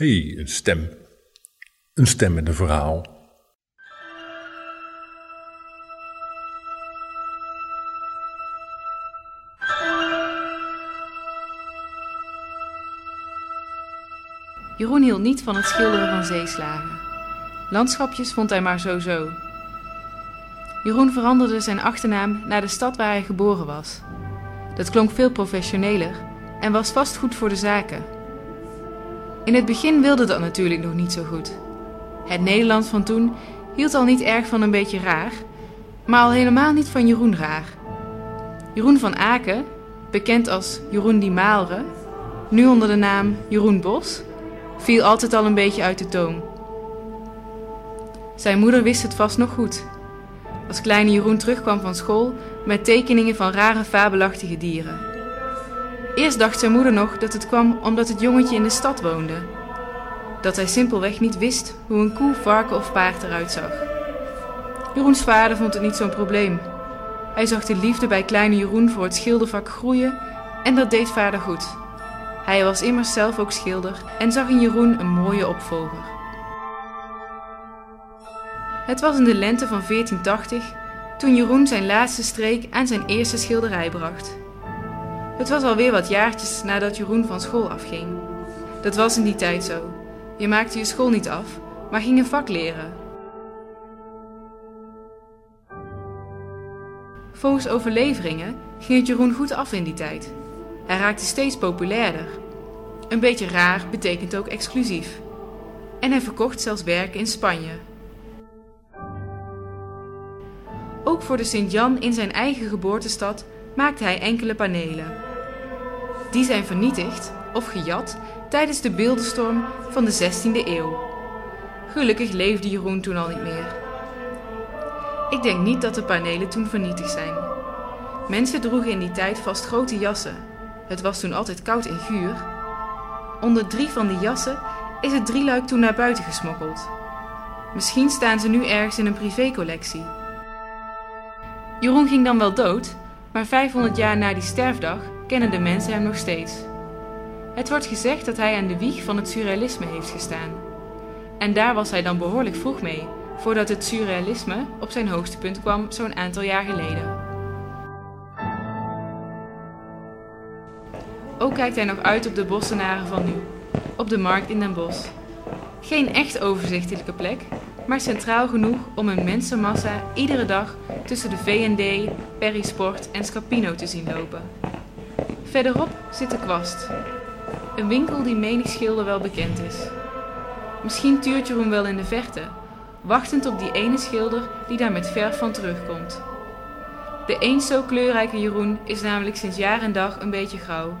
hey, een stem. Een stem met een verhaal. Jeroen hield niet van het schilderen van zeeslagen. Landschapjes vond hij maar zo-zo. Jeroen veranderde zijn achternaam naar de stad waar hij geboren was. Dat klonk veel professioneler en was vast goed voor de zaken. In het begin wilde dat natuurlijk nog niet zo goed. Het Nederland van toen hield al niet erg van een beetje raar, maar al helemaal niet van Jeroen raar. Jeroen van Aken, bekend als Jeroen die Maalre, nu onder de naam Jeroen Bos, viel altijd al een beetje uit de toom. Zijn moeder wist het vast nog goed. Als kleine Jeroen terugkwam van school met tekeningen van rare fabelachtige dieren. Eerst dacht zijn moeder nog dat het kwam omdat het jongetje in de stad woonde. Dat hij simpelweg niet wist hoe een koe, varken of paard eruit zag. Jeroens vader vond het niet zo'n probleem. Hij zag de liefde bij kleine Jeroen voor het schildervak groeien en dat deed vader goed. Hij was immers zelf ook schilder en zag in Jeroen een mooie opvolger. Het was in de lente van 1480 toen Jeroen zijn laatste streek aan zijn eerste schilderij bracht. Het was alweer wat jaartjes nadat Jeroen van school afging. Dat was in die tijd zo. Je maakte je school niet af, maar ging een vak leren. Volgens overleveringen ging het Jeroen goed af in die tijd. Hij raakte steeds populairder. Een beetje raar betekent ook exclusief. En hij verkocht zelfs werken in Spanje. Ook voor de Sint-Jan in zijn eigen geboortestad maakte hij enkele panelen. Die zijn vernietigd of gejat tijdens de beeldenstorm van de 16e eeuw. Gelukkig leefde Jeroen toen al niet meer. Ik denk niet dat de panelen toen vernietigd zijn. Mensen droegen in die tijd vast grote jassen. Het was toen altijd koud en guur. Onder drie van die jassen is het drieluik toen naar buiten gesmokkeld. Misschien staan ze nu ergens in een privécollectie. Jeroen ging dan wel dood, maar 500 jaar na die sterfdag kennen de mensen hem nog steeds. Het wordt gezegd dat hij aan de wieg van het surrealisme heeft gestaan. En daar was hij dan behoorlijk vroeg mee, voordat het surrealisme op zijn hoogste punt kwam zo'n aantal jaar geleden. Ook kijkt hij nog uit op de bossenaren van nu, op de markt in Den Bosch. Geen echt overzichtelijke plek, maar centraal genoeg om een mensenmassa iedere dag tussen de V&D, Perisport en Scapino te zien lopen. Verderop zit de kwast, een winkel die menig schilder wel bekend is. Misschien tuurt Jeroen wel in de verte, wachtend op die ene schilder die daar met verf van terugkomt. De eens zo kleurrijke Jeroen is namelijk sinds jaar en dag een beetje grauw.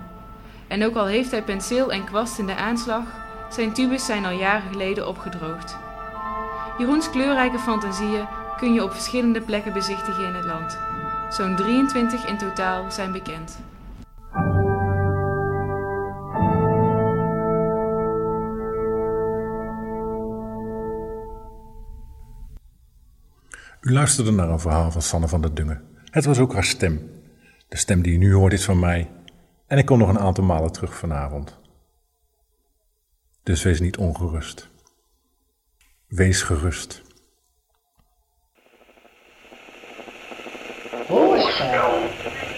En ook al heeft hij penseel en kwast in de aanslag, zijn tubes zijn al jaren geleden opgedroogd. Jeroens kleurrijke fantasieën kun je op verschillende plekken bezichtigen in het land. Zo'n 23 in totaal zijn bekend. U luisterde naar een verhaal van Sanne van der Dungen. Het was ook haar stem. De stem die u nu hoort is van mij. En ik kom nog een aantal malen terug vanavond. Dus wees niet ongerust. Wees gerust. Hoorspel.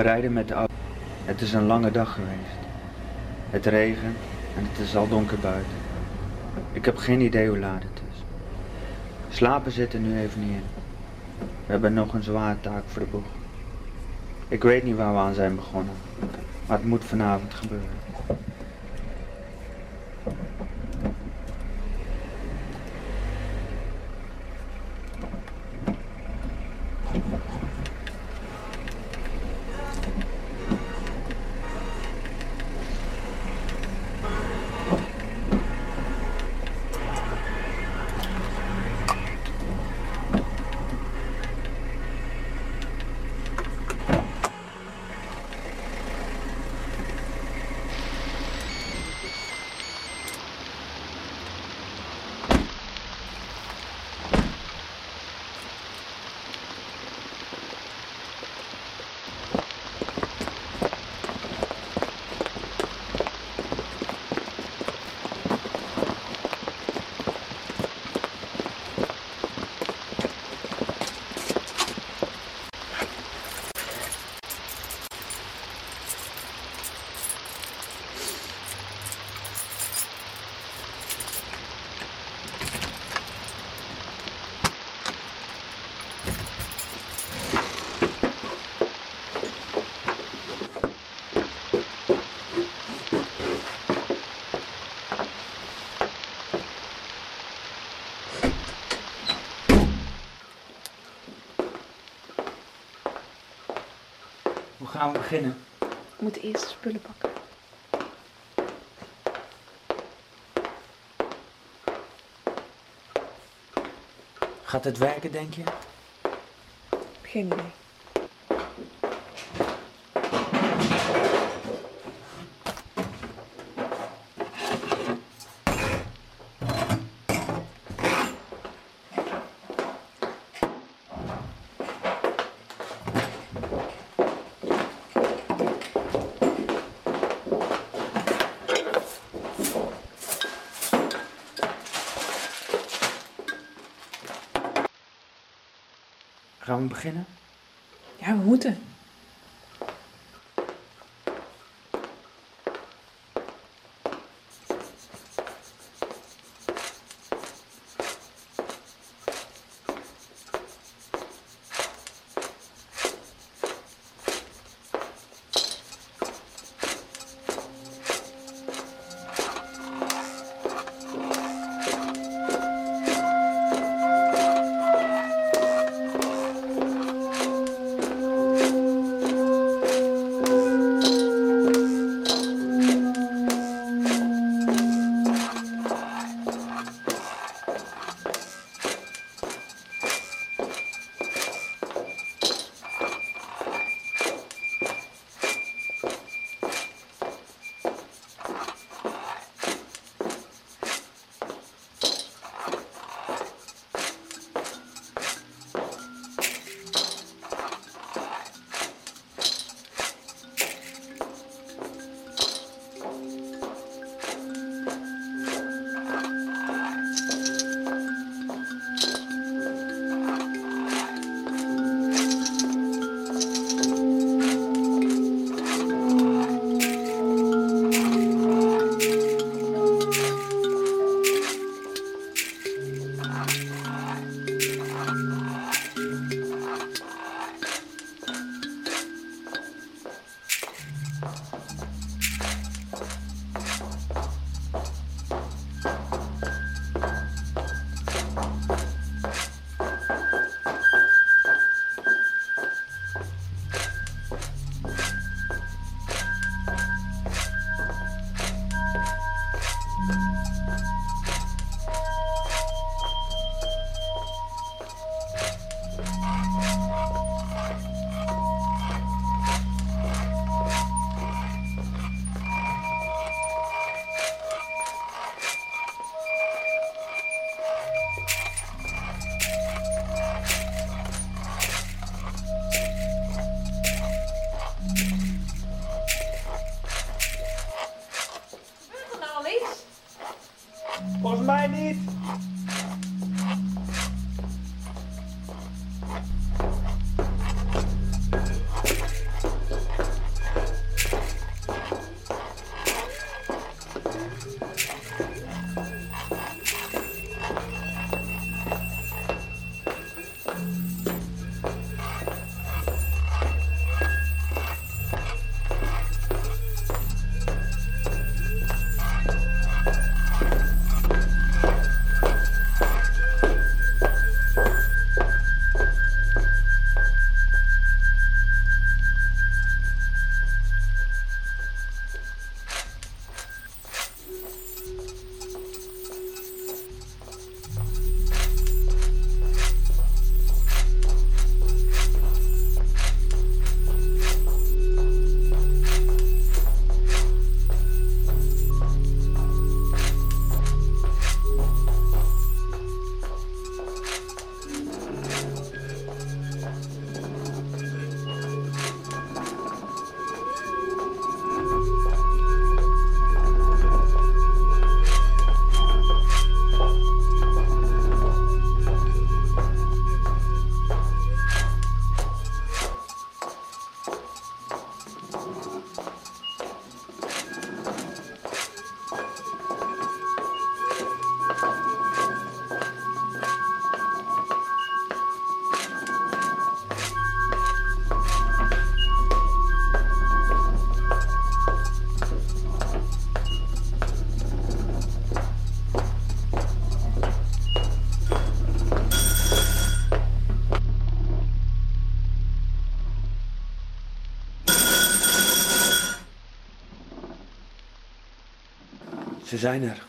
We rijden met de auto. Het is een lange dag geweest. Het regent en het is al donker buiten. Ik heb geen idee hoe laat het is. Slapen zit er nu even niet in. We hebben nog een zware taak voor de boeg. Ik weet niet waar we aan zijn begonnen, maar het moet vanavond gebeuren. Gaan we beginnen? Ik moet eerst spullen pakken. Gaat het werken, denk je? Geen idee. Beginnen? Zijn er.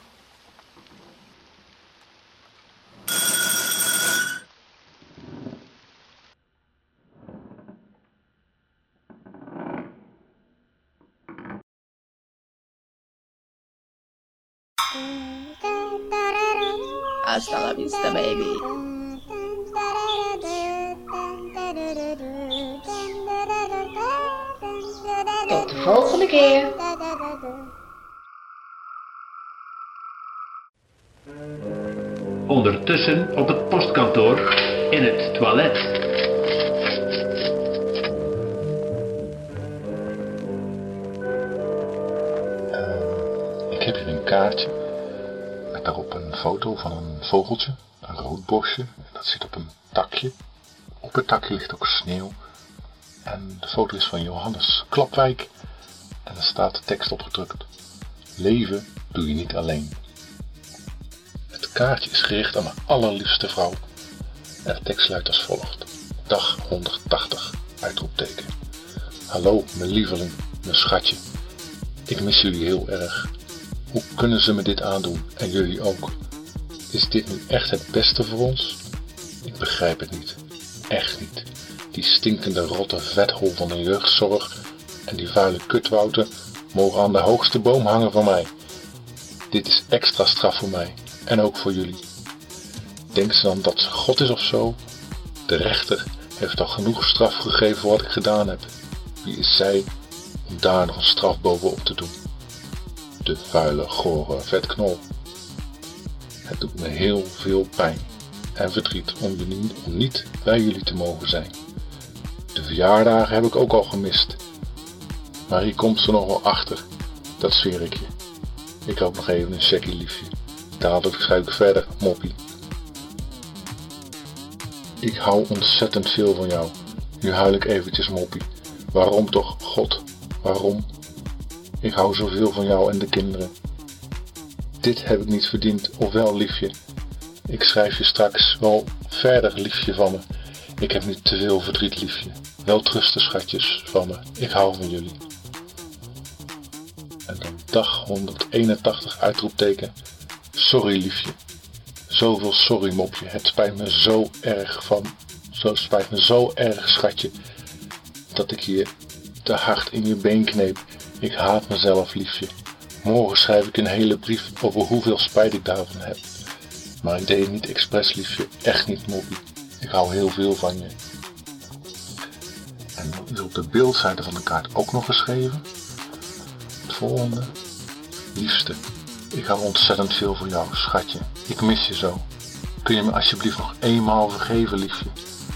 Hasta la vista, baby. Tot de volgende keer. Ondertussen op het postkantoor in het toilet. Ik heb hier een kaartje met daarop een foto van een vogeltje, een roodbosje. Dat zit op een takje. Op het takje ligt ook sneeuw. En de foto is van Johannes Klapwijk. En er staat de tekst opgedrukt. Leven doe je niet alleen. Kaartje is gericht aan mijn allerliefste vrouw. En de tekst luidt als volgt. Dag 180, uitroepteken. Hallo, mijn lieveling, mijn schatje. Ik mis jullie heel erg. Hoe kunnen ze me dit aandoen en jullie ook? Is dit nu echt het beste voor ons? Ik begrijp het niet. Echt niet. Die stinkende rotte vethol van een jeugdzorg en die vuile kutwouten mogen aan de hoogste boom hangen van mij. Dit is extra straf voor mij en ook voor jullie. Denken ze dan dat ze God is of zo? De rechter heeft al genoeg straf gegeven voor wat ik gedaan heb. Wie is zij om daar nog een straf bovenop te doen? De vuile, gore vetknol. Het doet me heel veel pijn en verdriet om, niet bij jullie te mogen zijn. De verjaardagen heb ik ook al gemist. Maar hier komt ze nog wel achter, dat zweer ik je. Ik hoop nog even een checkie liefje. Dadelijk schrijf ik verder, moppie. Ik hou ontzettend veel van jou. Nu huil ik eventjes moppie. Waarom toch, God? Waarom? Ik hou zoveel van jou en de kinderen. Dit heb ik niet verdiend, of wel, liefje? Ik schrijf je straks wel verder, liefje van me. Ik heb niet te veel verdriet, liefje. Wel trusten, schatjes, van me. Ik hou van jullie. En dag 181 uitroepteken. Sorry, liefje. Zoveel sorry, mopje. Het spijt me zo erg van. Zo spijt me zo erg, schatje. Dat ik je te hard in je been kneep. Ik haat mezelf, liefje. Morgen schrijf ik een hele brief over hoeveel spijt ik daarvan heb. Maar ik deed het niet expres, liefje. Echt niet, moppie. Ik hou heel veel van je. En dan is op de beeldzijde van de kaart ook nog geschreven. Het volgende. Liefste, ik hou ontzettend veel van jou, schatje. Ik mis je zo. Kun je me alsjeblieft nog eenmaal vergeven, liefje?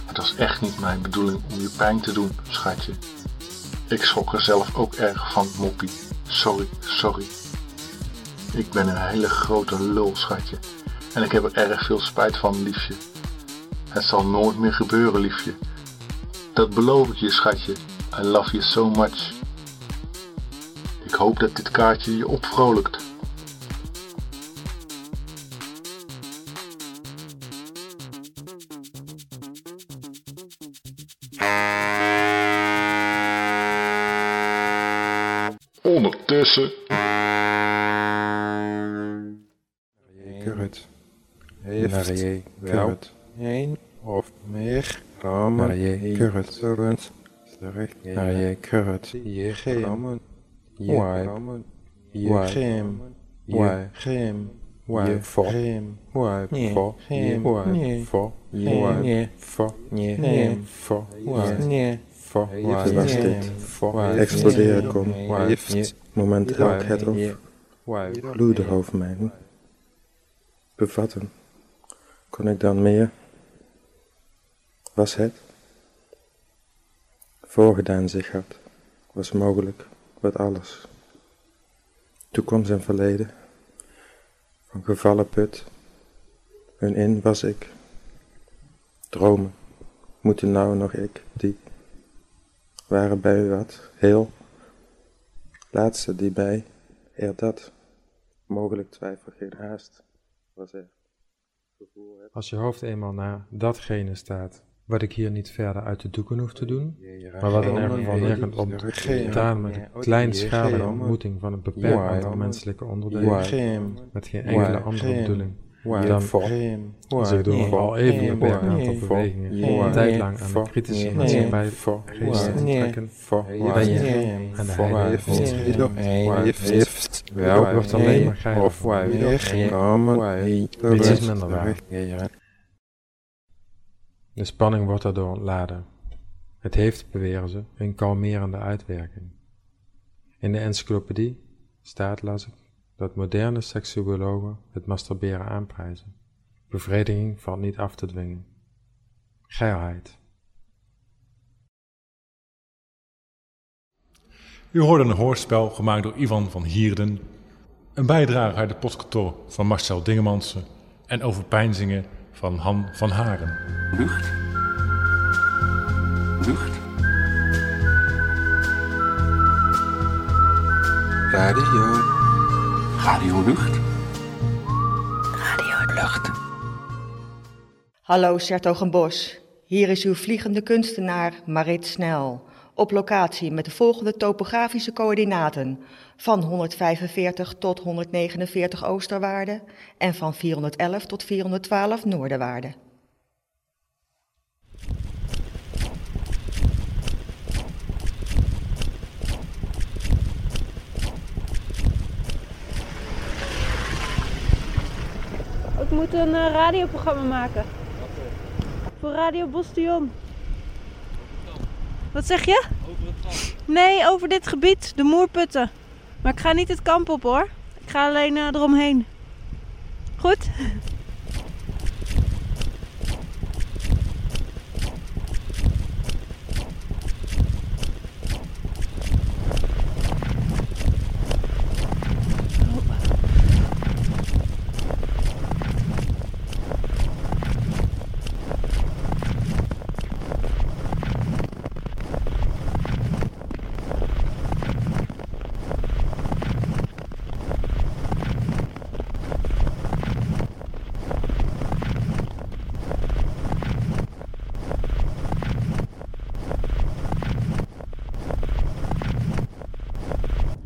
Het was echt niet mijn bedoeling om je pijn te doen, schatje. Ik schrok er zelf ook erg van, moppie. Sorry, sorry. Ik ben een hele grote lul, schatje. En ik heb er erg veel spijt van, liefje. Het zal nooit meer gebeuren, liefje. Dat beloof ik je, schatje. I love you so much. Ik hoop dat dit kaartje je opvrolijkt. Ondertussen. Kurret. Heeft wel één of meer ramen. Kurret. Naar je kurret. Je geem. Je Je geem. Je geem. Je voor. Je voor. Je voor. Je voor. Je voor. Je voor. Was dit? Exploderen kon. Momenteel het of gloeide over mij. Bevatten. Kon ik dan meer? Was het? Voorgedaan zich had, was mogelijk, wat alles. Toekomst en verleden, van gevallen put, hun in was ik. Dromen, moeten nou nog ik, die, waren bij wat, heel, laatste die bij, er dat, mogelijk twijfel geen haast, was er. Als je hoofd eenmaal naar datgene staat wat ik hier niet verder uit de doeken hoef te doen, maar wat in elk geval neerkomt op gedaan met een kleinschalige ontmoeting van een beperkt aantal menselijke onderdelen, met geen enkele andere bedoeling dan zich door al even een beperkt aantal bewegingen. Een tijd lang aan de kritische maatschappij geest te trekken, ben je aan de heilige heeft wel wordt alleen maar geil of Niets is minder waar. De spanning wordt daardoor ontladen. Het heeft, beweren ze, een kalmerende uitwerking. In de encyclopedie staat, las ik, dat moderne seksuologen het masturberen aanprijzen. Bevrediging valt niet af te dwingen. Geilheid. U hoorde een hoorspel gemaakt door Ivan van Hierden, een bijdrage uit de postkantoor van Marcel Dingemansen en overpeinzingen van Han van Haren. Lucht. Lucht. Radio. Radio Lucht. Radio Lucht. Hallo Sertogenbos, hier is uw vliegende kunstenaar Marit Snel. Op locatie met de volgende topografische coördinaten. Van 145 tot 149 oosterwaarde en van 411 tot 412 noorderwaarde. Moet een eh, radioprogramma maken. Voor Radio Bostion. Wat zeg je? Over het kamp. Nee, over dit gebied, de Moerputten. Maar ik ga niet het kamp op hoor. Ik ga alleen eh, eromheen. Goed?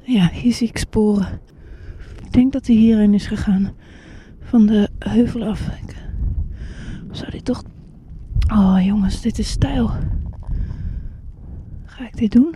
Ja, hier zie ik sporen. Ik denk dat hij hierin is gegaan. Van de heuvel af. Ik- Zou dit toch... Oh jongens, dit is stijl. Ga ik dit doen?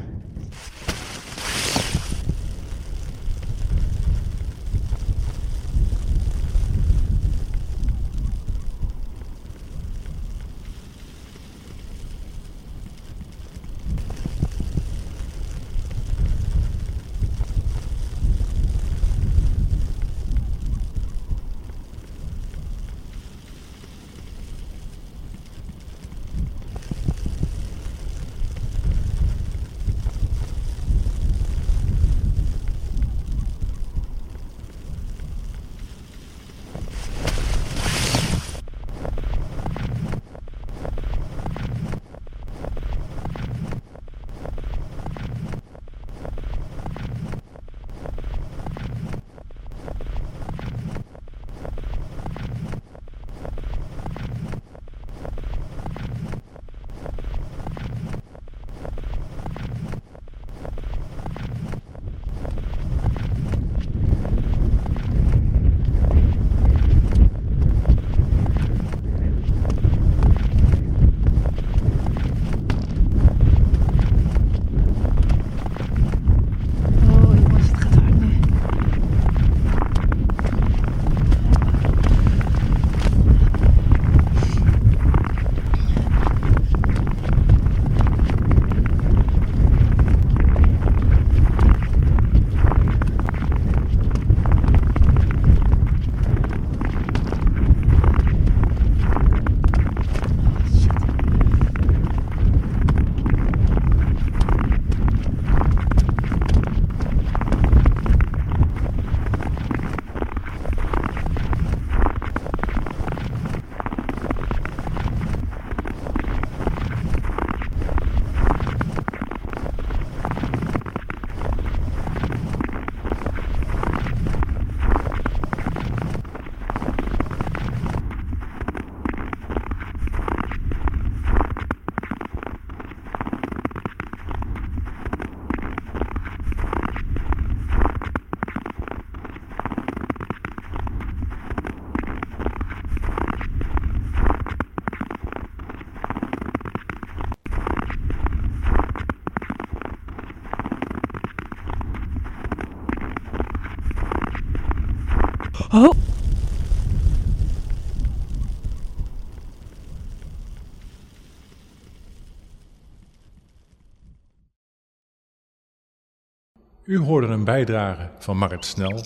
Oh. U hoorde een bijdrage van Marit Snel.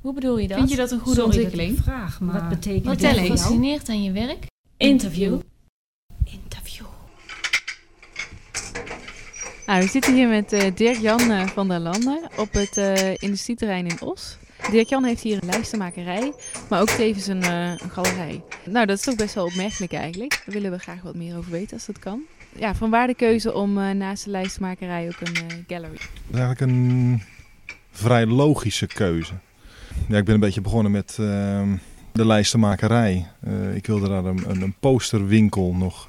Hoe bedoel je dat? Vind je dat een goede Sorry dat ik ontwikkeling? vraag, maar Wat betekent wat je jou? gefascineerd aan je werk? Interview. Interview. Nou, we zitten hier met eh, Dirk-Jan eh, van der Landen op het eh, industrieterrein in Os. Dirk-Jan heeft hier een lijstenmakerij, maar ook tevens een, galerij. Nou, dat is toch best wel opmerkelijk eigenlijk. Daar willen we graag wat meer over weten als dat kan. Ja, van waar de keuze om naast de lijstenmakerij ook een gallery? Dat is eigenlijk een vrij logische keuze. Ja, ik ben een beetje begonnen met ehm, de lijstenmakerij. Ik wilde daar een, een, posterwinkel nog,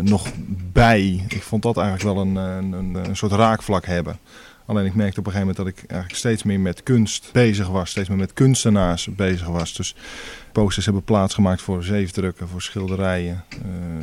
nog bij. Ik vond dat eigenlijk wel een, een, een, een soort raakvlak hebben. Alleen ik merkte op een gegeven moment dat ik eigenlijk steeds meer met kunst bezig was. Steeds meer met kunstenaars bezig was. Dus posters hebben plaatsgemaakt voor zeefdrukken, voor schilderijen. Eh,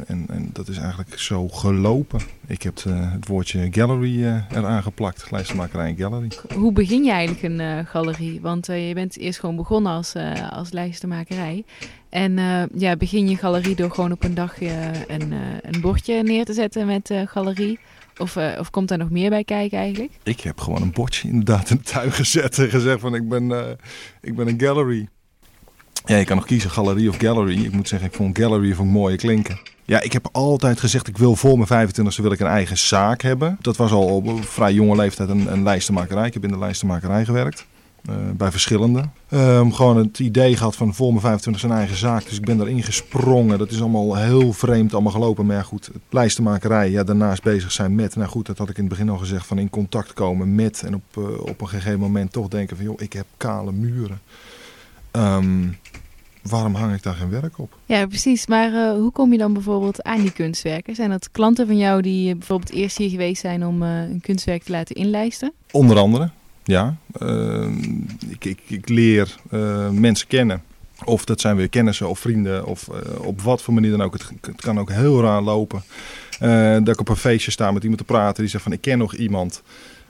en, en dat is eigenlijk zo gelopen. Ik heb eh, het woordje gallery eh, eraan geplakt. Lijstenmakerij en gallery. Hoe begin je eigenlijk een eh, galerie? Want je bent eerst gewoon begonnen als, als lijstenmakerij. En ja, begin je galerie door gewoon op een dag een, een bordje neer te zetten met galerie? Of, of komt daar nog meer bij kijken eigenlijk? Ik heb gewoon een bordje inderdaad in de tuin gezet en gezegd van ik ben, ik ben een gallery. Ja, je kan nog kiezen galerie of gallery. Ik moet zeggen, ik vond gallery vond ik mooie klinken. Ja, ik heb altijd gezegd, ik wil voor mijn 25e wil ik een eigen zaak hebben. Dat was al op vrij jonge leeftijd een, een lijstenmakerij. Ik heb in de lijstenmakerij gewerkt. eh, bij verschillende. Ehm, gewoon het idee gehad van voor mijn 25 een eigen zaak. Dus ik ben daarin gesprongen. Dat is allemaal heel vreemd allemaal gelopen. Maar ja goed, lijstenmakerij, ja, daarnaast bezig zijn met. Nou goed, dat had ik in het begin al gezegd. Van in contact komen met. En op, eh, op een gegeven moment toch denken van joh, ik heb kale muren. Ehm, waarom hang ik daar geen werk op? Ja, precies. Maar eh, hoe kom je dan bijvoorbeeld aan die kunstwerken? Zijn dat klanten van jou die eh, bijvoorbeeld eerst hier geweest zijn om eh, een kunstwerk te laten inlijsten? Onder andere, ja. Ik, ik, ik leer mensen kennen. Of dat zijn weer kennissen of vrienden of op wat voor manier dan ook. Het, het kan ook heel raar lopen. Dat ik op een feestje sta met iemand te praten die zegt van ik ken nog iemand.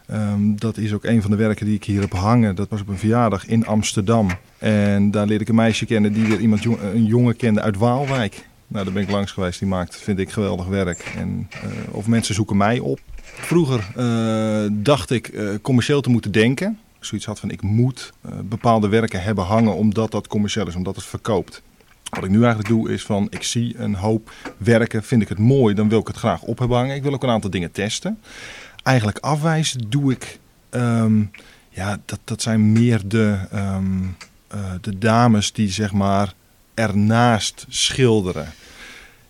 Ehm, dat is ook een van de werken die ik hier heb hangen. Dat was op een verjaardag in Amsterdam. En daar leerde ik een meisje kennen die weer iemand een jongen kende uit Waalwijk. Nou, daar ben ik langs geweest. Die maakt, vind ik, geweldig werk. En, eh, of mensen zoeken mij op. Vroeger eh, dacht ik eh, commercieel te moeten denken. Ik zoiets had van ik moet bepaalde werken hebben hangen omdat dat commercieel is, omdat het verkoopt. Wat ik nu eigenlijk doe is van ik zie een hoop werken, vind ik het mooi, dan wil ik het graag op hebben hangen. Ik wil ook een aantal dingen testen. Eigenlijk afwijzen doe ik, ehm, ja, dat, dat zijn meer de, ehm, eh, de dames die zeg maar ernaast schilderen.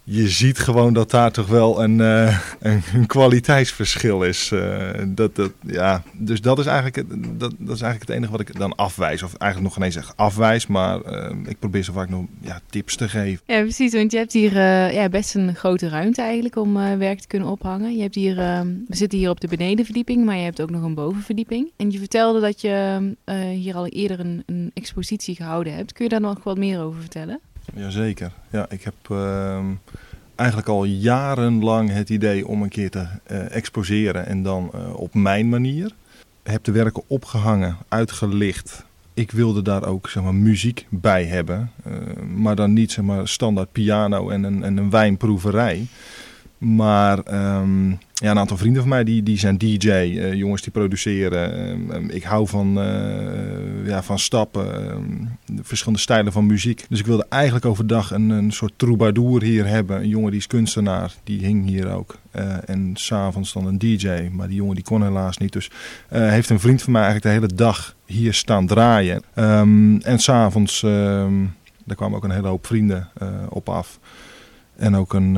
Je ziet gewoon dat daar toch wel een, eh, een, kwaliteitsverschil is. Eh, dat, dat, ja. Dus dat is, eigenlijk, het- dat, dat is eigenlijk het enige wat ik dan afwijs. Of eigenlijk nog geen eens echt afwijs, maar eh, ik probeer zo vaak nog ja, tips te geven. Ja, precies. Want je hebt hier ja, best een grote ruimte eigenlijk om werk te kunnen ophangen. Je hebt hier, ehm, we zitten hier op de benedenverdieping, maar je hebt ook nog een bovenverdieping. En je vertelde dat je hier al eerder een, een expositie gehouden hebt. Kun je daar nog wat meer over vertellen? Jazeker. Ja, ik heb ehm, eigenlijk al jarenlang het idee om een keer te eh, exposeren en dan eh, op mijn manier. Heb de werken opgehangen, uitgelicht. Ik wilde daar ook zeg maar, muziek bij hebben, eh, maar dan niet zeg maar, standaard piano en een, en een wijnproeverij. Maar ehm, ja, een aantal vrienden van mij die, die zijn DJ, eh, jongens die produceren. Ehm, ehm, ik hou van, eh, ja, van stappen, de verschillende stijlen van muziek. Dus ik wilde eigenlijk overdag een, een soort troubadour hier hebben. Een jongen die is kunstenaar, die hing hier ook. Eh, en s'avonds dan een DJ, maar die jongen die kon helaas niet. Dus heeft een vriend van mij eigenlijk de hele dag hier staan draaien. En s'avonds, daar kwamen ook een hele hoop vrienden op af. En ook een,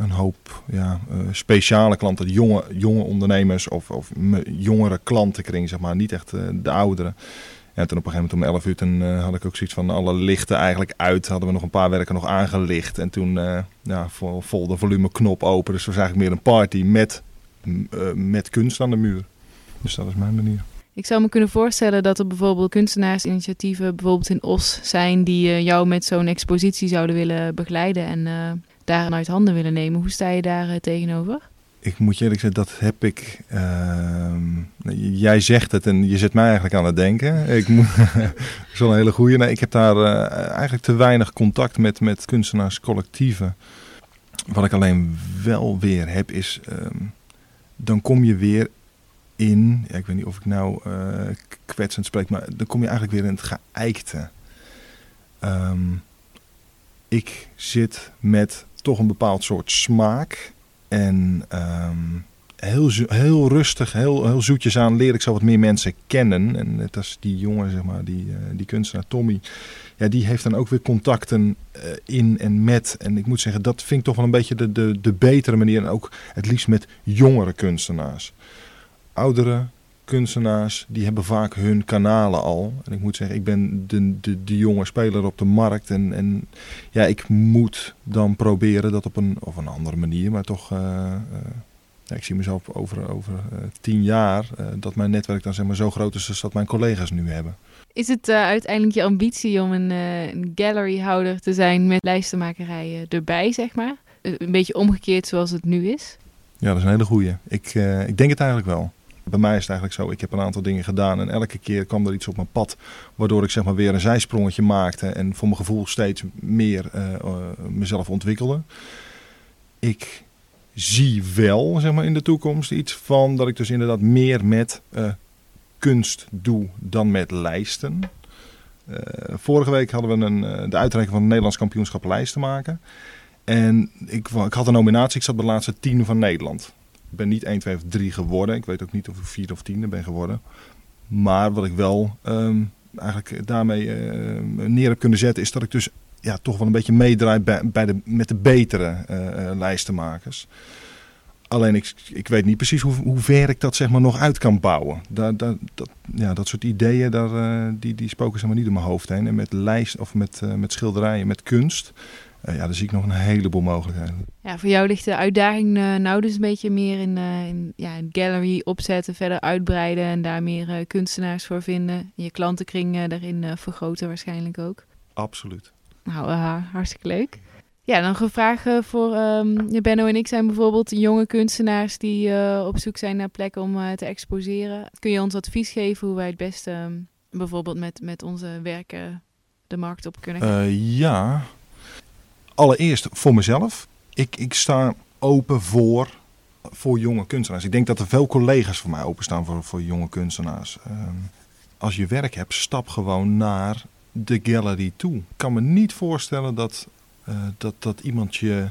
een hoop ja, eh, speciale klanten, jonge, jonge ondernemers of, of jongere klantenkring, zeg maar. Niet echt eh, de ouderen. En toen op een gegeven moment om 11 uur toen, eh, had ik ook zoiets van alle lichten eigenlijk uit. Hadden we nog een paar werken nog aangelicht. En toen ja, vol, vol de volumeknop open. Dus het was eigenlijk meer een party met, met kunst aan de muur. Dus dat is mijn manier. Ik zou me kunnen voorstellen dat er bijvoorbeeld kunstenaarsinitiatieven, bijvoorbeeld in Os, zijn die jou met zo'n expositie zouden willen begeleiden en eh daar uit handen willen nemen. Hoe sta je daar eh, tegenover? Ik moet je eerlijk zeggen, dat heb ik. Ehm, jij zegt het en je zet mij eigenlijk aan het denken. Ik moet, een hele goede. Ik heb daar eh, eigenlijk te weinig contact met, met kunstenaarscollectieven. Wat ik alleen wel weer heb is. ehm, dan kom je weer in. Ja, ik weet niet of ik nou eh, kwetsend spreek, maar dan kom je eigenlijk weer in het geëikte. Ehm, ik zit met toch een bepaald soort smaak. En ehm, heel, heel rustig, heel, heel zoetjes aan leer ik zo wat meer mensen kennen. En net als die jongen, zeg maar, die, eh, die kunstenaar Tommy. Ja, die heeft dan ook weer contacten eh, in en met. En ik moet zeggen, dat vind ik toch wel een beetje de, de, de betere manier. En ook het liefst met jongere kunstenaars. Oudere kunstenaars, die hebben vaak hun kanalen al. En ik moet zeggen, ik ben de, de, de jonge speler op de markt. En, en ja, ik moet dan proberen dat op een, of een andere manier, maar toch... eh, eh, ja, ik zie mezelf over, over eh, tien jaar dat mijn netwerk dan zeg maar zo groot is als dat mijn collega's nu hebben. Is het uiteindelijk je ambitie om een, een galleryhouder te zijn met lijstenmakerijen erbij, zeg maar? Een beetje omgekeerd zoals het nu is? Ja, dat is een hele goeie. Ik, ik denk het eigenlijk wel. Bij mij is het eigenlijk zo, ik heb een aantal dingen gedaan en elke keer kwam er iets op mijn pad waardoor ik zeg maar weer een zijsprongetje maakte en voor mijn gevoel steeds meer eh, eh, mezelf ontwikkelde. Ik zie wel zeg maar in de toekomst iets van dat ik dus inderdaad meer met eh, kunst doe dan met lijsten. Vorige week hadden we een, de uitreiking van het Nederlands kampioenschap lijsten maken. En ik, ik had een nominatie, ik zat bij de laatste tien van Nederland. Ben niet 1, 2 of 3 geworden. Ik weet ook niet of ik vier of tiende ben geworden. Maar wat ik wel ehm, eigenlijk daarmee eh, neer heb kunnen zetten, is dat ik dus ja, toch wel een beetje meedraai bij, bij de, met de betere eh, eh, lijstenmakers. Alleen ik, ik weet niet precies hoe, hoe ver ik dat zeg maar nog uit kan bouwen. Daar, daar, dat, ja, dat soort ideeën, daar, eh, die, die spoken zeg maar niet door mijn hoofd heen. En met lijst of met, met schilderijen, met kunst, ja, daar zie ik nog een heleboel mogelijkheden. Ja, voor jou ligt de uitdaging eh, nou dus een beetje meer in, eh, in ja, een gallery opzetten, verder uitbreiden en daar meer eh, kunstenaars voor vinden. Je klantenkring eh, daarin eh, vergroten waarschijnlijk ook. Absoluut. Nou, eh, hartstikke leuk. Ja, dan gevraagd voor ehm, Benno en ik zijn bijvoorbeeld jonge kunstenaars die eh, op zoek zijn naar plekken om eh, te exposeren. Kun je ons advies geven hoe wij het beste ehm, bijvoorbeeld met, met onze werken de markt op kunnen? Eh, ja. Allereerst voor mezelf. Ik, ik sta open voor, voor jonge kunstenaars. Ik denk dat er veel collega's voor mij openstaan voor, voor jonge kunstenaars. Ehm, als je werk hebt, stap gewoon naar de gallery toe. Ik kan me niet voorstellen dat, eh, dat, dat iemand je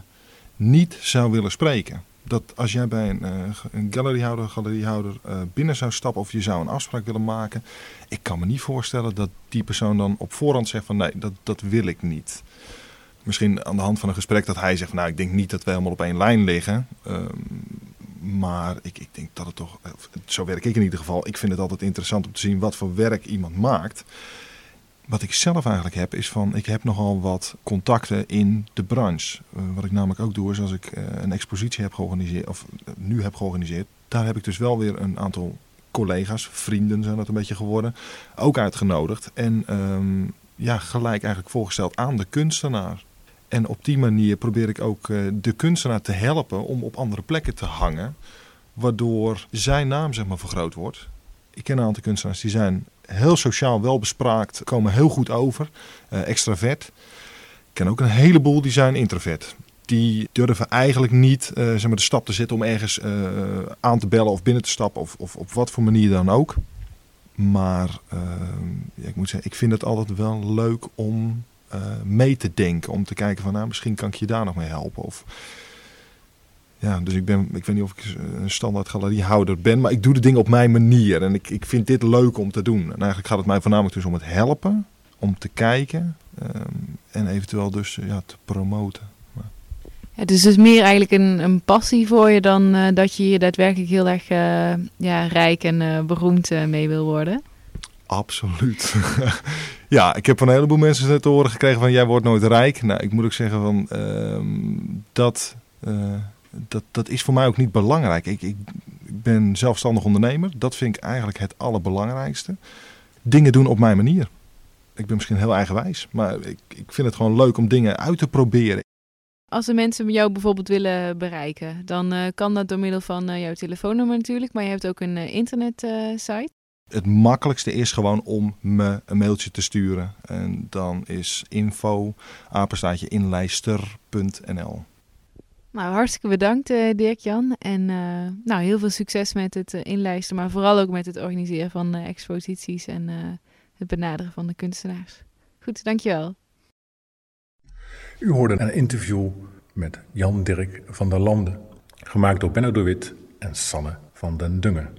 niet zou willen spreken. Dat als jij bij een, eh, een galleryhouder, galeriehouder eh, binnen zou stappen of je zou een afspraak willen maken. Ik kan me niet voorstellen dat die persoon dan op voorhand zegt van nee, dat, dat wil ik niet. Misschien aan de hand van een gesprek dat hij zegt nou ik denk niet dat we helemaal op één lijn liggen. Ehm, maar ik, ik denk dat het toch, zo werk ik in ieder geval. Ik vind het altijd interessant om te zien wat voor werk iemand maakt. Wat ik zelf eigenlijk heb, is van ik heb nogal wat contacten in de branche. Eh, wat ik namelijk ook doe, is als ik eh, een expositie heb georganiseerd, of eh, nu heb georganiseerd, daar heb ik dus wel weer een aantal collega's, vrienden zijn dat een beetje geworden, ook uitgenodigd. En ehm, ja, gelijk eigenlijk voorgesteld aan de kunstenaar. En op die manier probeer ik ook eh, de kunstenaar te helpen om op andere plekken te hangen, waardoor zijn naam zeg maar vergroot wordt. Ik ken een aantal kunstenaars die zijn heel sociaal wel bespraakt, komen heel goed over, eh, extravert. Ik ken ook een heleboel die zijn introvert. Die durven eigenlijk niet eh, zeg maar, de stap te zetten om ergens aan te bellen of binnen te stappen of, of op wat voor manier dan ook. Maar ja, ik moet zeggen, ik vind het altijd wel leuk om eh, mee te denken. Om te kijken van nou, misschien kan ik je daar nog mee helpen. Of, ja, dus ik, ben, ik weet niet of ik een standaard galeriehouder ben, maar ik doe de dingen op mijn manier. En ik, ik vind dit leuk om te doen. En eigenlijk gaat het mij voornamelijk dus om het helpen, om te kijken ehm, en eventueel dus ja, te promoten. Ja, dus het is meer eigenlijk een, een passie voor je dan eh, dat je hier daadwerkelijk heel erg eh, ja, rijk en beroemd mee wil worden. Absoluut. ja, ik heb van een heleboel mensen te horen gekregen van jij wordt nooit rijk. Nou, ik moet ook zeggen van ehm, dat, eh, dat, dat is voor mij ook niet belangrijk. Ik, ik, ben zelfstandig ondernemer. Dat vind ik eigenlijk het allerbelangrijkste. Dingen doen op mijn manier. Ik ben misschien heel eigenwijs, maar ik, ik vind het gewoon leuk om dingen uit te proberen. Als de mensen jou bijvoorbeeld willen bereiken, dan uh, kan dat door middel van uh, jouw telefoonnummer natuurlijk, maar je hebt ook een uh, internetsite. Het makkelijkste is gewoon om me een mailtje te sturen. En dan is info apenstaatje inlijster.nl. Nou, hartstikke bedankt Dirk-Jan. En nou, heel veel succes met het inlijsten, maar vooral ook met het organiseren van exposities en het benaderen van de kunstenaars. Goed, dankjewel. U hoorde een interview met Jan Dirk van der Landen, gemaakt door Benno de Wit en Sanne van den Dungen.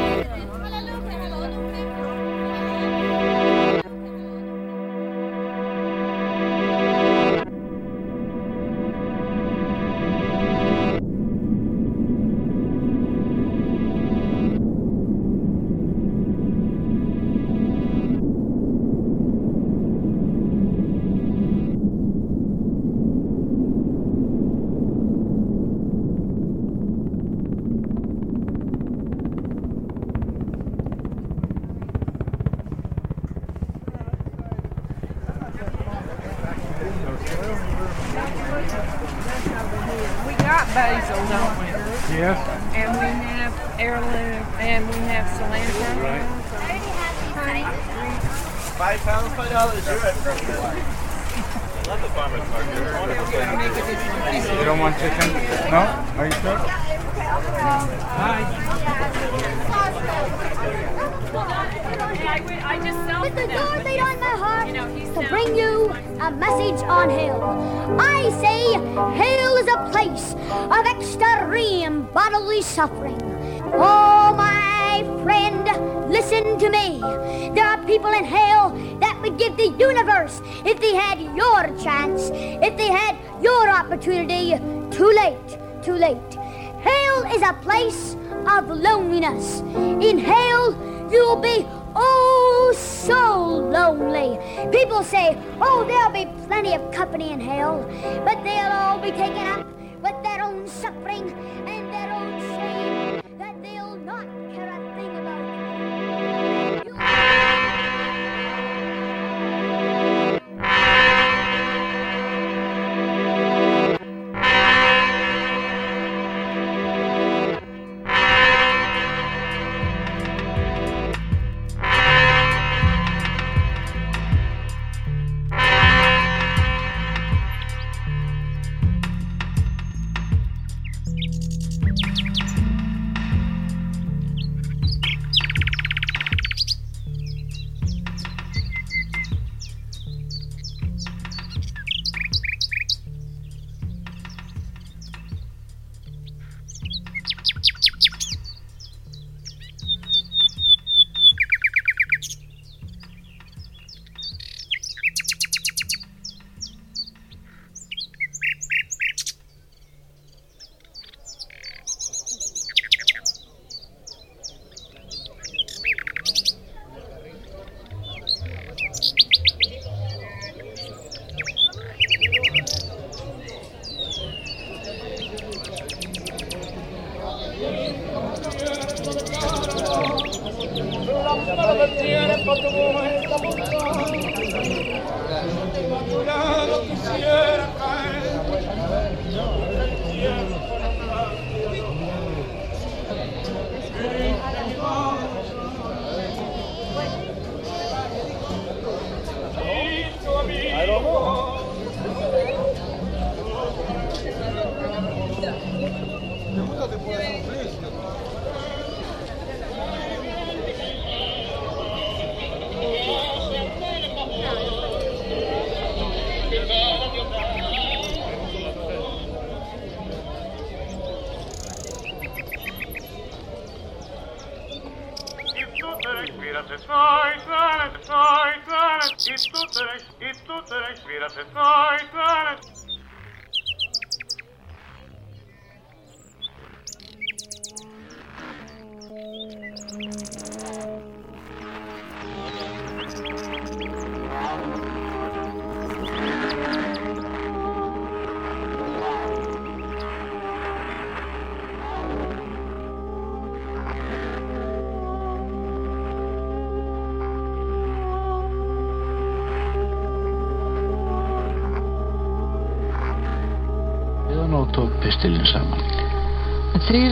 but they'll all be taken up with their own suffering and their own shame that they'll not care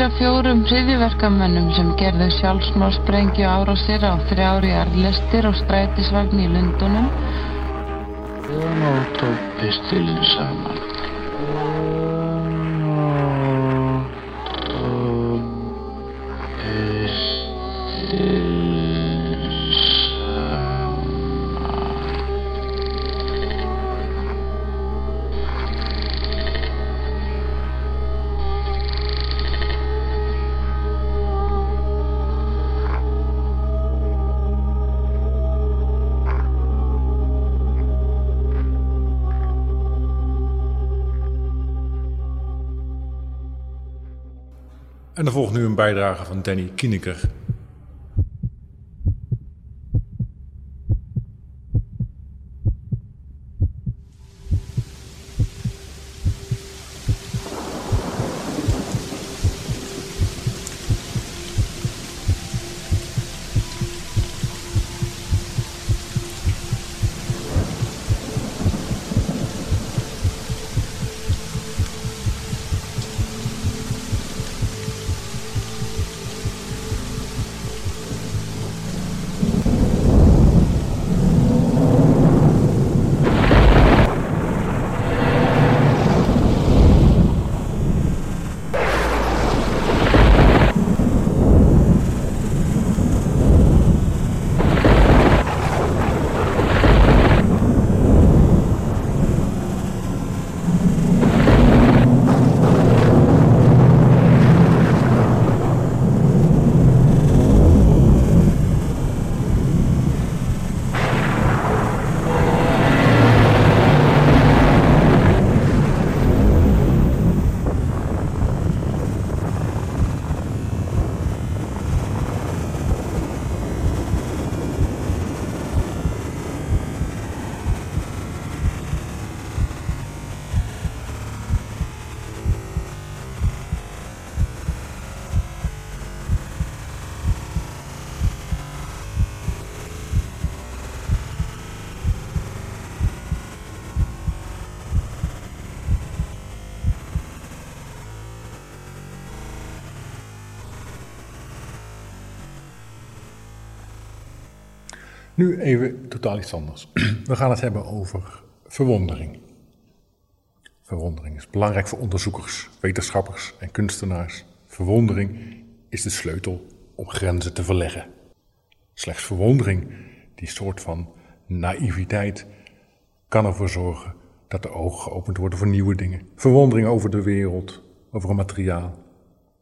Þrýra fjórum hriðiverkamönnum sem gerðu sjálfsmálsprengju árásir á þrjári arðlestir og strætisvagn í Lundunum og tók pistilinn saman. Bijdrage van Danny Kieneker. Nu even totaal iets anders. We gaan het hebben over verwondering. Verwondering is belangrijk voor onderzoekers, wetenschappers en kunstenaars. Verwondering is de sleutel om grenzen te verleggen. Slechts verwondering, die soort van naïviteit, kan ervoor zorgen dat de ogen geopend worden voor nieuwe dingen. Verwondering over de wereld, over een materiaal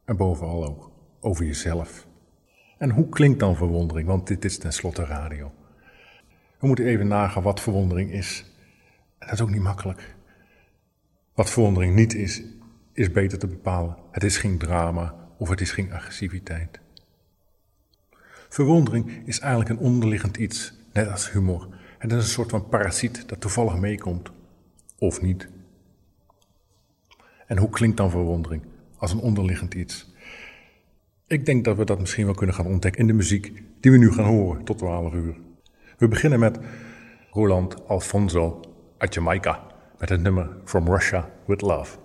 en bovenal ook over jezelf. En hoe klinkt dan verwondering? Want dit is tenslotte radio. We moeten even nagaan wat verwondering is. En dat is ook niet makkelijk. Wat verwondering niet is, is beter te bepalen. Het is geen drama of het is geen agressiviteit. Verwondering is eigenlijk een onderliggend iets, net als humor. Het is een soort van parasiet dat toevallig meekomt, of niet. En hoe klinkt dan verwondering als een onderliggend iets? Ik denk dat we dat misschien wel kunnen gaan ontdekken in de muziek die we nu gaan horen tot 12 uur. We beginnen met Roland Alfonso uit Jamaica met het nummer From Russia with Love.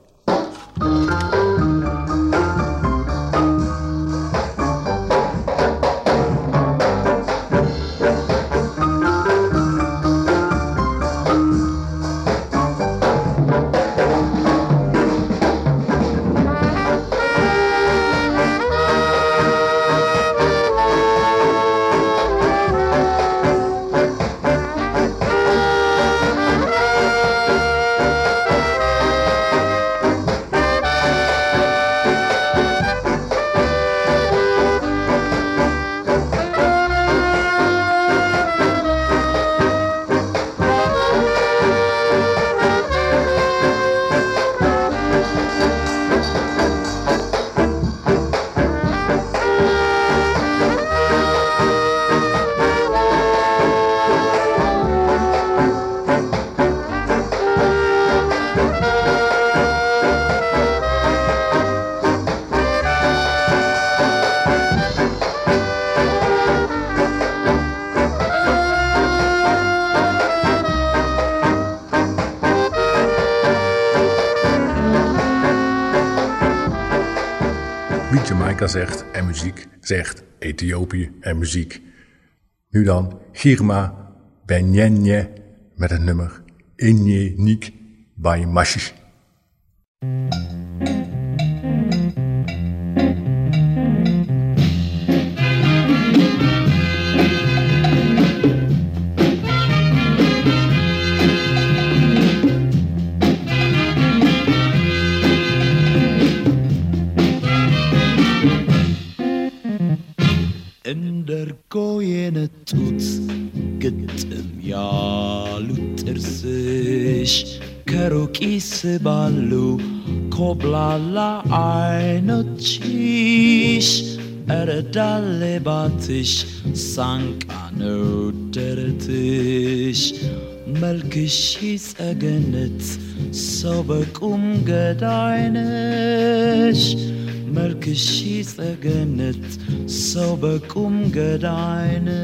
Zegt en muziek zegt Ethiopië en muziek. Nu dan Girma Benyenye met het nummer Inye Nik by Mashi. የነጡት ግጥም ያሉት ጥርስሽ ከሩቅ ይስባሉ ኮብላላ አይኖችሽ እረዳሌ ባትሽ ሳንቃ ነው ደረትሽ መልክሽ ጸገነት ሰው በቁም ገዳይነሽ መልክሽ ጸገነት ሰው በቁም ገዳይነሽ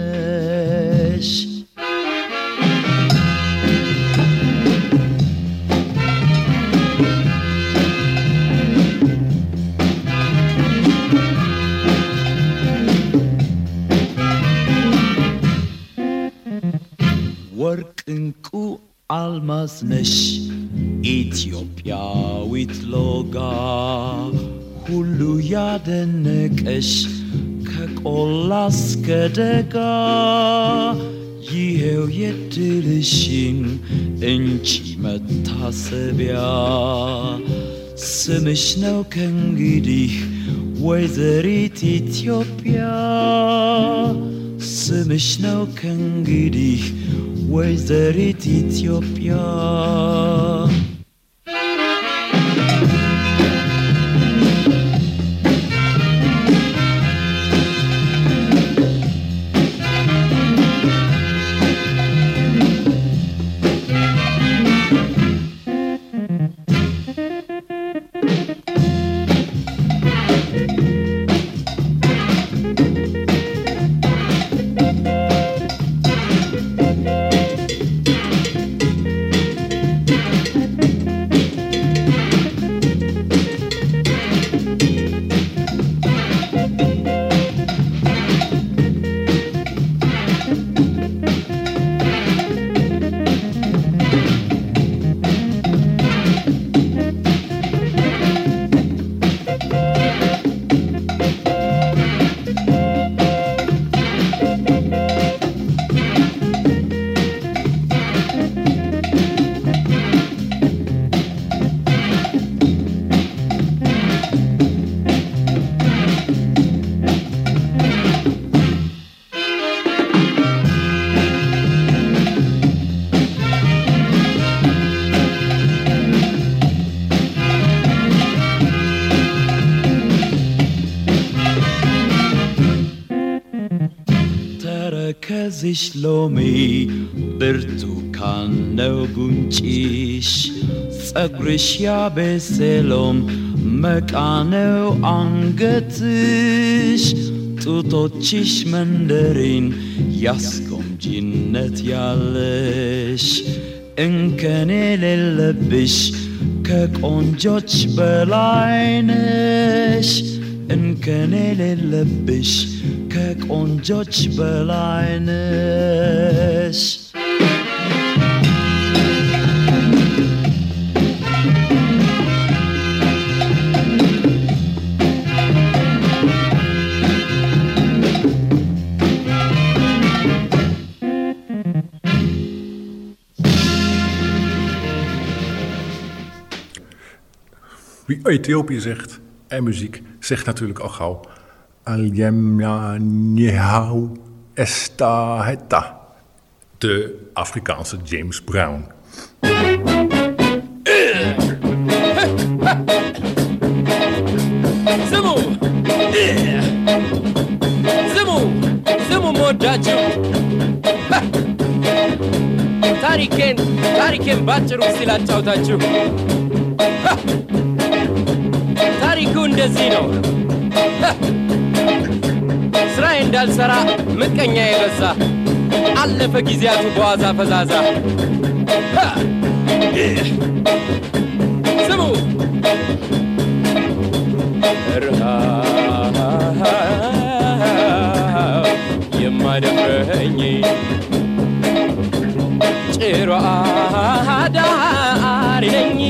ወርቅ እንቁ አልማዝ ነሽ ኢትዮጵያዊት ሎጋ ሁሉ ያደነቀሽ ከቆላ እስከ ደጋ ይሄው የድልሽን እንቺ መታሰቢያ ስምሽ ነው ከእንግዲህ ወይዘሪት ኢትዮጵያ ስምሽ ነው ከእንግዲህ ወይዘሪት ኢትዮጵያ ተረከዝሽ ሎሚ ብርቱካን ነው ጉንጭሽ ጸጉርሽ ያቤሴሎም መቃ ነው አንገትሽ ጡቶችሽ መንደሪን ያስጎምጂነት ያለሽ እንከን የሌለብሽ ከቆንጆች በላይነሽ እንከን የሌለብሽ ከቆንጆች በላይነሽ Wie Ethiopië zegt en muziek zegt natuurlijk al gauw Aljemja Nyehau Estaheta. De Afrikaanse James Brown. ስሙ ስሙ ስሙ መወዳችሁ ታሪኬን ታሪኬን ባጭሩ ሲል አጫውታችሁ ታሪኩ እንደዚህ ነው። ስራዬ እንዳልሰራ ምቀኛ የበዛ አለፈ ጊዜያቱ በዋዛ ፈዛዛ። ስሙ ርሃብ የማደፍረኝ ጭሮ አዳሪ ነኝ።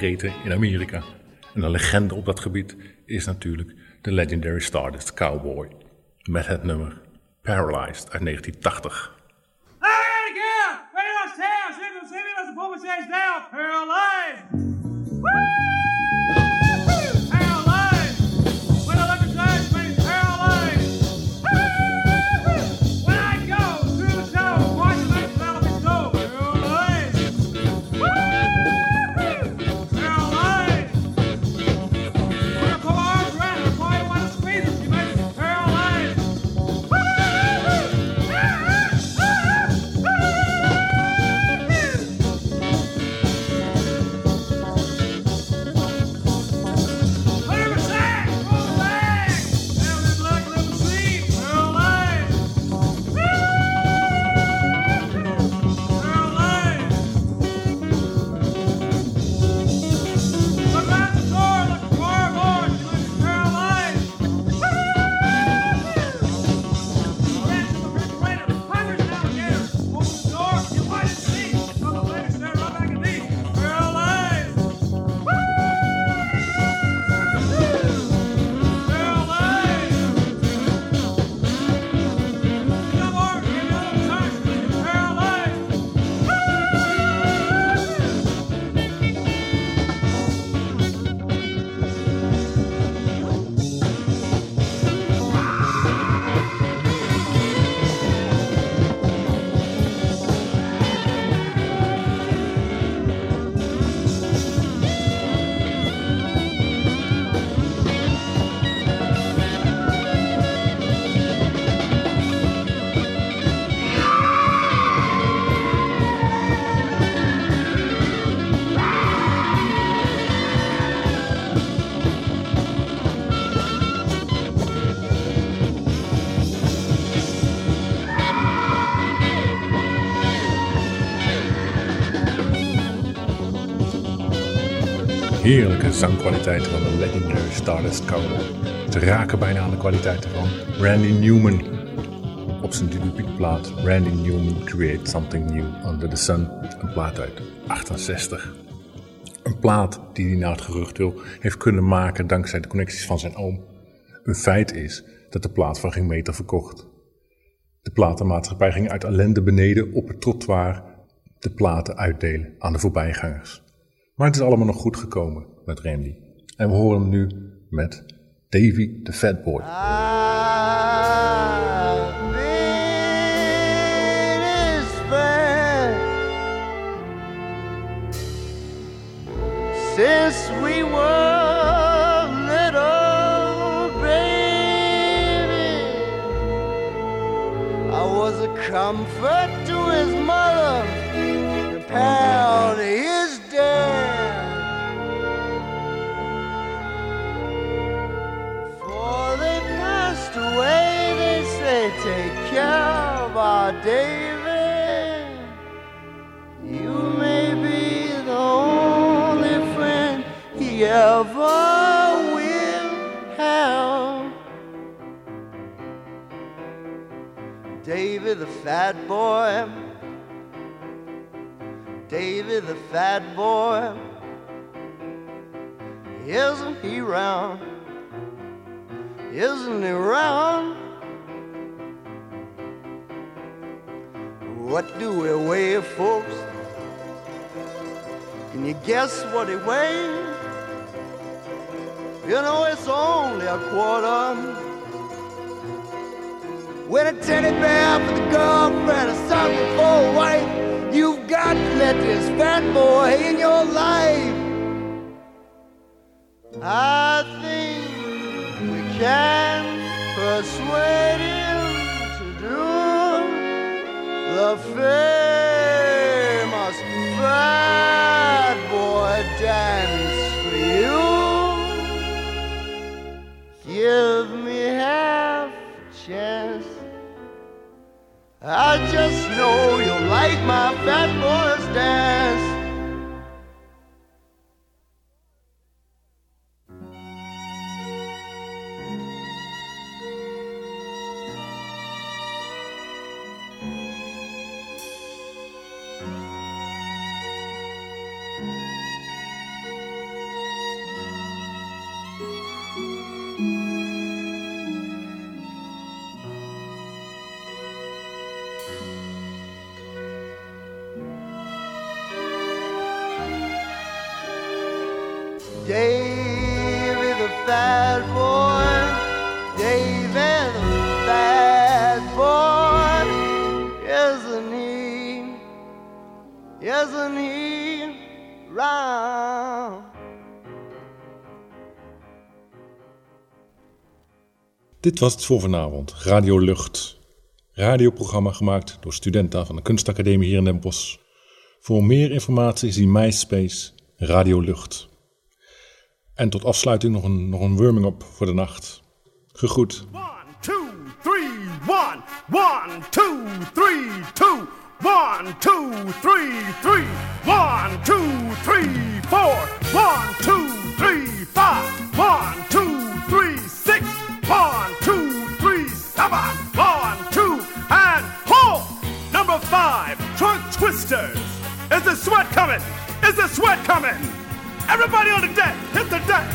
In Amerika. En een legende op dat gebied is natuurlijk de legendary Stardust Cowboy. Met het nummer Paralyzed uit 1980. Heerlijke zangkwaliteiten van de legendary Stardust Cowboy. Ze raken bijna aan de kwaliteiten van Randy Newman. Op zijn debuutplaat Randy Newman Create Something New Under the Sun. Een plaat uit 68. Een plaat die hij naar het gerucht wil heeft kunnen maken dankzij de connecties van zijn oom. Een feit is dat de plaat van geen meter verkocht. De platenmaatschappij ging uit ellende beneden op het trottoir de platen uitdelen aan de voorbijgangers. Maar het is allemaal nog goed gekomen met Randy. En we horen hem nu met Davy the Fat Boy. since we were little baby. I was a comfort to his mother, the pal to take care David. You may be the only friend he ever will have. David the fat boy, David the fat boy, isn't he round? Isn't he round? What do we weigh, folks? Can you guess what he weighs? You know it's only a quarter. When a teddy bear for the girlfriend, a something for a wife, you've got to let this fat boy in your life. I think we can persuade him the famous fat boy dance for you. Give me half a chance. I just know you'll like my fat boy's dance. Dit was het voor vanavond, Radio Lucht. Radioprogramma gemaakt door studenten van de Kunstacademie hier in Den Bosch. Voor meer informatie zie MySpace Radio Lucht. En tot afsluiting nog een, nog een warming-up voor de nacht. Gegroet. two, three, one, one, two, three, two, one, two, three, three, one, two, three, four, one, two, three, five, one, two, three, six, one, two, three, seven, one, two, and hold! Number five, trunk twisters. Is the sweat coming? Is the sweat coming? Everybody on the deck, hit the deck.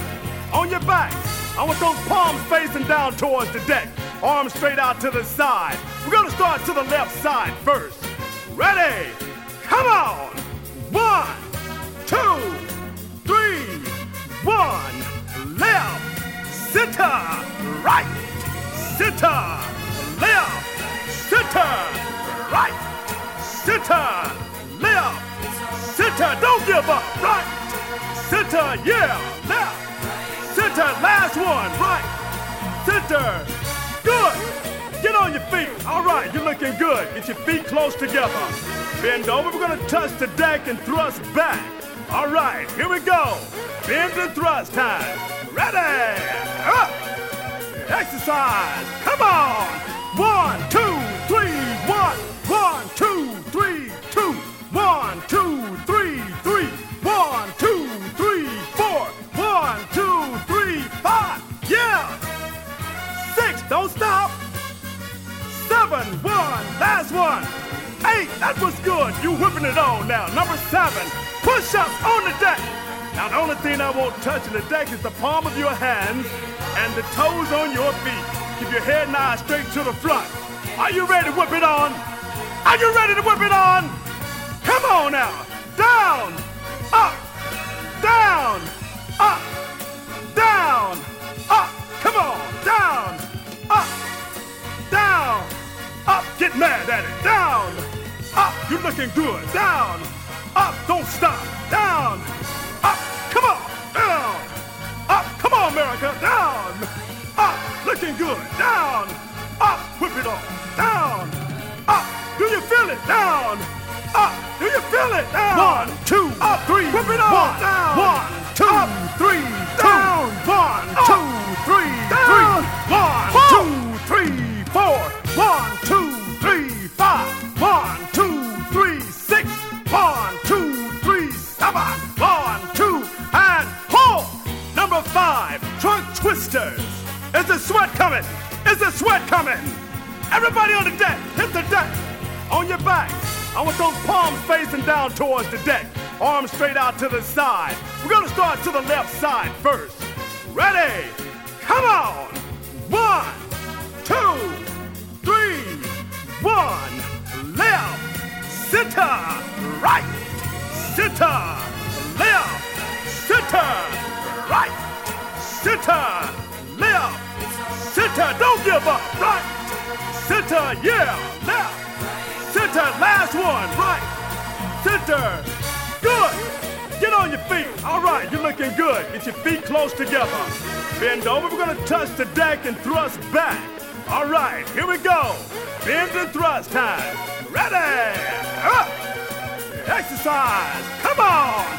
On your back. I want those palms facing down towards the deck. Arms straight out to the side. We're gonna start to the left side first. Ready? Come on! One, two, three, one. Left, center, right, center, left, center, right, center, left, center. Don't give up. Right, center, yeah, left, center. Last one, right, center. Good. Get on your feet. All right, you're looking good. Get your feet close together. Bend over. We're gonna touch the deck and thrust back. All right, here we go. Bend and thrust time. Ready? Up. Exercise. Come on. One, two, three, one. One, two, three, two. One, two, three, three. One, two, three, four. One, two, three, five. Yeah. Six. Don't stop. Seven. One. Last one. Eight. That was good. You whipping it on now. Number seven. Push ups on the deck. Now, the only thing I won't touch in the deck is the palm of your hands and the toes on your feet. Keep your head and eyes straight to the front. Are you ready to whip it on? Are you ready to whip it on? Come on now. Down, up, down, up, down, up. Come on, down, up, down, up. Get mad at it. Down, up. You're looking good. Down, Down, up. Do you feel it? Down. One, two, up, three. Whip it on. One, down. One, two, up, three, I want those palms facing down towards the deck. Arms straight out to the side. We're gonna start to the left side first. Ready? Together. Bend over. We're gonna touch the deck and thrust back. All right, here we go. Bend and thrust time. Ready? Up. Exercise. Come on.